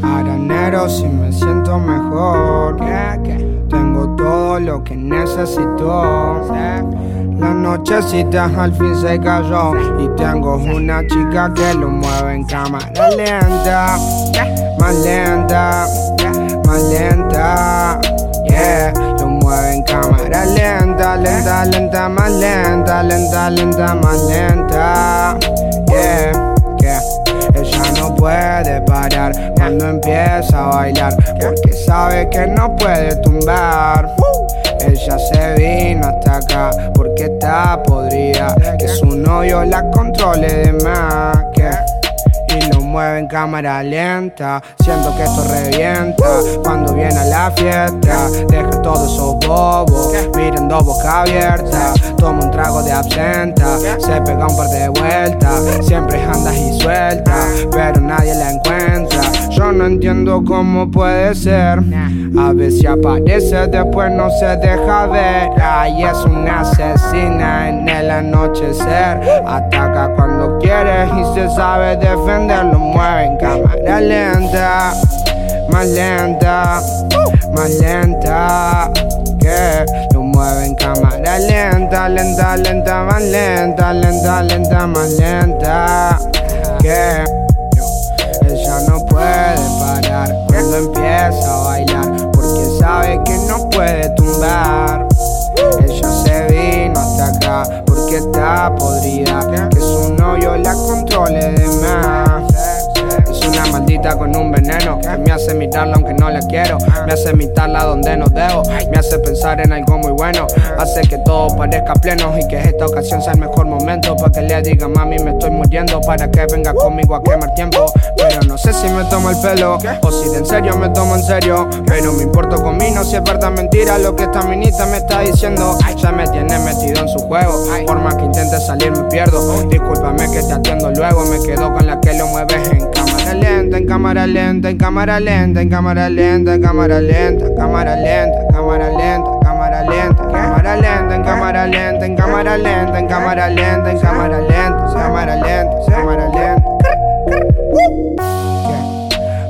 Mañanero si me siento mejor. Tengo todo lo que necesito. La nochecita al fin se cayó. Y tengo una chica que lo mueve en cámara lenta, más lenta, más lenta, yeah, lo mueve en cámara lenta, lenta, lenta, más lenta, lenta, lenta, más lenta, yeah, puede parar cuando empieza a bailar porque sabe que no puede tumbar. Ella se vino hasta acá porque está podrida. Que su novio la controle de más. Mueve en cámara lenta. Siento que esto revienta cuando viene a la fiesta. Deja todos esos bobos mirando boca abierta. Toma un trago de absenta, se pega un par de vueltas. Siempre andas y suelta, pero nadie la encuentra. Yo no entiendo cómo puede ser. A veces aparece, después no se deja ver. Ay, es una asesina en el anochecer. Ataca cuando y se sabe defender. Lo mueve en cámara lenta, más lenta, más lenta. Que lo mueve en cámara lenta, lenta, lenta, más lenta, lenta, lenta, más lenta. Que ella no puede parar cuando empieza a bailar porque sabe que no puede tumbar. Ella se vino hasta acá porque está podrida, con un veneno que me hace mirarla aunque no la quiero, me hace imitarla donde no debo, me hace pensar en algo muy bueno, hace que todo parezca pleno y que esta ocasión sea el mejor momento para que le diga mami me estoy muriendo para que venga conmigo a quemar tiempo. Pero no sé si me tomo el pelo o si de en serio me tomo en serio, pero me importo conmigo si es verdad mentira lo que esta minita me está diciendo. Ya me tiene metido en su juego, por más que intente salir me pierdo. Discúlpame que te atiendo luego, me quedo con la que lo mueves en lenta, en cámara lenta, en cámara lenta, en cámara lenta, en cámara lenta, cámara lenta, cámara lenta, cámara lenta, cámara lenta, en cámara lenta, en cámara lenta, en cámara lenta, en cámara lenta, cámara lenta, cámara lenta.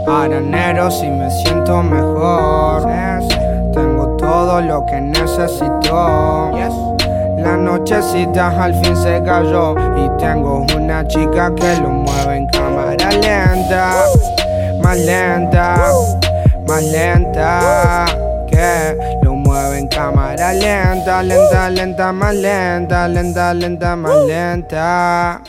Aranero si me siento mejor. Tengo todo lo que necesito. La nochecita al fin se cayó y tengo una chica que lo mueve más lenta, más lenta, que lo mueve en cámara lenta, lenta, lenta, más lenta, lenta, lenta, más lenta.